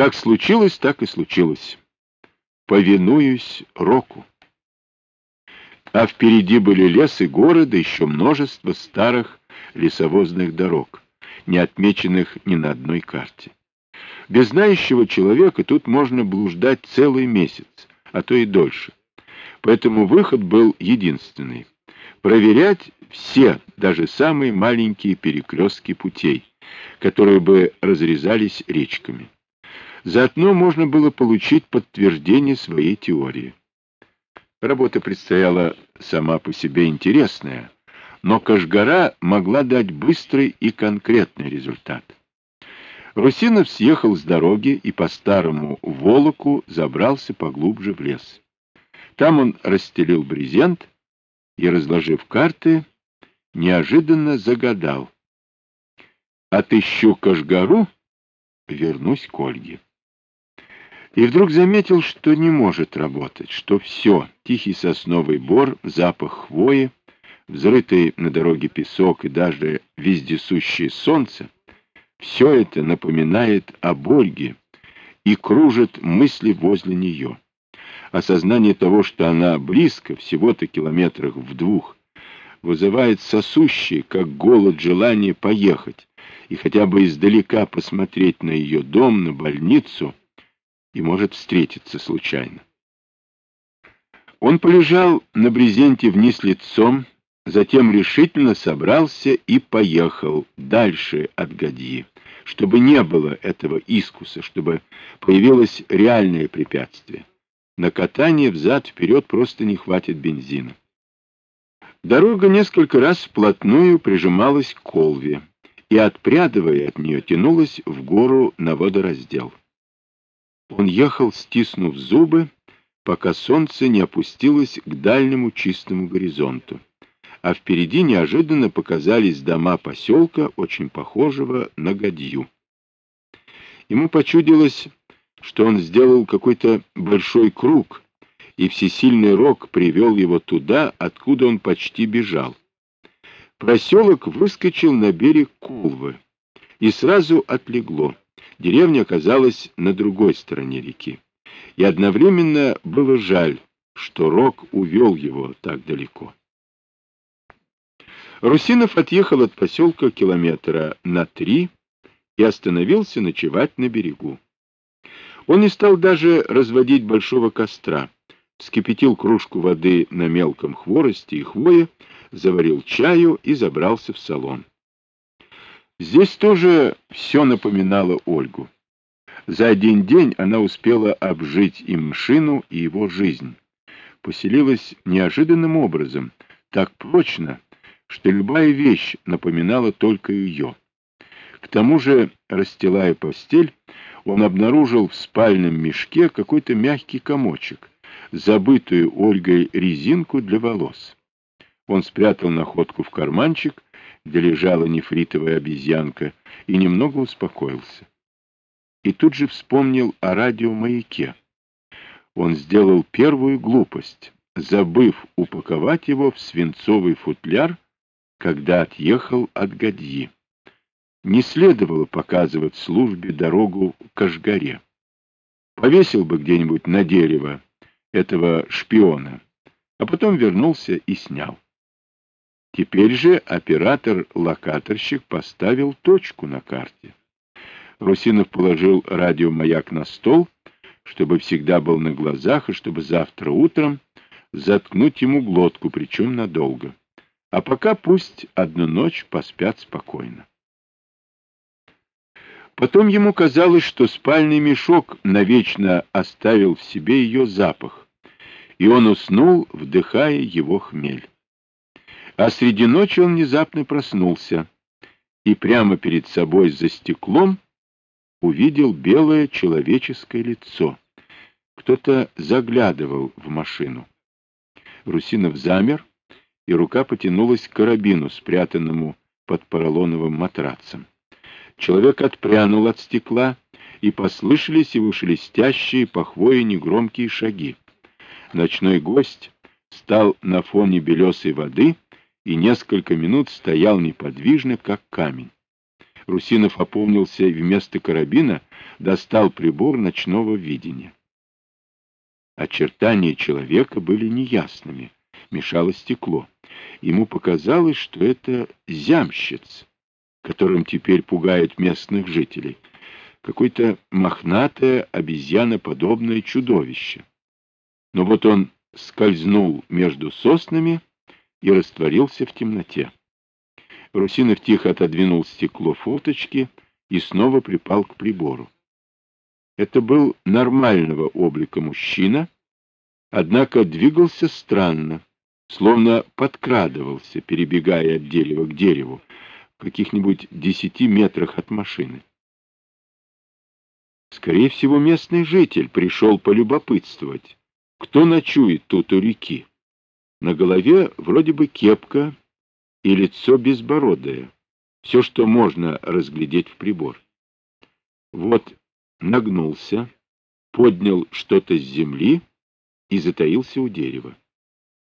Как случилось, так и случилось. Повинуюсь року. А впереди были лес и горы, да еще множество старых лесовозных дорог, не отмеченных ни на одной карте. Без знающего человека тут можно блуждать целый месяц, а то и дольше. Поэтому выход был единственный — проверять все, даже самые маленькие перекрестки путей, которые бы разрезались речками. Заодно можно было получить подтверждение своей теории. Работа предстояла сама по себе интересная, но Кашгара могла дать быстрый и конкретный результат. Русинов съехал с дороги и по старому волоку забрался поглубже в лес. Там он расстелил брезент и, разложив карты, неожиданно загадал. «Отыщу Кашгару, вернусь к Ольге». И вдруг заметил, что не может работать, что все, тихий сосновый бор, запах хвои, взрытый на дороге песок и даже вездесущее солнце, все это напоминает об Ольге и кружит мысли возле нее. Осознание того, что она близко, всего-то километрах в двух, вызывает сосущее, как голод, желание поехать и хотя бы издалека посмотреть на ее дом, на больницу и может встретиться случайно. Он полежал на брезенте вниз лицом, затем решительно собрался и поехал дальше от Гадьи, чтобы не было этого искуса, чтобы появилось реальное препятствие. На катание взад-вперед просто не хватит бензина. Дорога несколько раз вплотную прижималась к Колве и, отпрядывая от нее, тянулась в гору на водораздел. Он ехал, стиснув зубы, пока солнце не опустилось к дальнему чистому горизонту, а впереди неожиданно показались дома поселка, очень похожего на Гадью. Ему почудилось, что он сделал какой-то большой круг, и всесильный рок привел его туда, откуда он почти бежал. Проселок выскочил на берег Кулвы, и сразу отлегло. Деревня оказалась на другой стороне реки. И одновременно было жаль, что Рок увел его так далеко. Русинов отъехал от поселка километра на три и остановился ночевать на берегу. Он не стал даже разводить большого костра, вскипятил кружку воды на мелком хворосте и хвое, заварил чаю и забрался в салон. Здесь тоже все напоминало Ольгу. За один день она успела обжить и Мшину, и его жизнь. Поселилась неожиданным образом, так прочно, что любая вещь напоминала только ее. К тому же, расстилая постель, он обнаружил в спальном мешке какой-то мягкий комочек, забытую Ольгой резинку для волос. Он спрятал находку в карманчик где лежала нефритовая обезьянка, и немного успокоился. И тут же вспомнил о радиомаяке. Он сделал первую глупость, забыв упаковать его в свинцовый футляр, когда отъехал от Гадьи. Не следовало показывать службе дорогу к Кашгаре. Повесил бы где-нибудь на дерево этого шпиона, а потом вернулся и снял. Теперь же оператор-локаторщик поставил точку на карте. Русинов положил радиомаяк на стол, чтобы всегда был на глазах и чтобы завтра утром заткнуть ему глотку, причем надолго. А пока пусть одну ночь поспят спокойно. Потом ему казалось, что спальный мешок навечно оставил в себе ее запах, и он уснул, вдыхая его хмель. А среди ночи он внезапно проснулся и прямо перед собой за стеклом увидел белое человеческое лицо. Кто-то заглядывал в машину. Русинов замер, и рука потянулась к карабину, спрятанному под поролоновым матрацем. Человек отпрянул от стекла, и послышались его шелестящие по хвое негромкие шаги. Ночной гость стал на фоне белесой воды и несколько минут стоял неподвижно, как камень. Русинов опомнился и вместо карабина достал прибор ночного видения. Очертания человека были неясными, мешало стекло. Ему показалось, что это зямщиц, которым теперь пугает местных жителей. Какое-то мохнатое, обезьяноподобное чудовище. Но вот он скользнул между соснами и растворился в темноте. Русинов тихо отодвинул стекло форточки и снова припал к прибору. Это был нормального облика мужчина, однако двигался странно, словно подкрадывался, перебегая от дерева к дереву, в каких-нибудь десяти метрах от машины. Скорее всего, местный житель пришел полюбопытствовать, кто ночует тут у реки. На голове вроде бы кепка и лицо безбородое, все, что можно разглядеть в прибор. Вот нагнулся, поднял что-то с земли и затаился у дерева.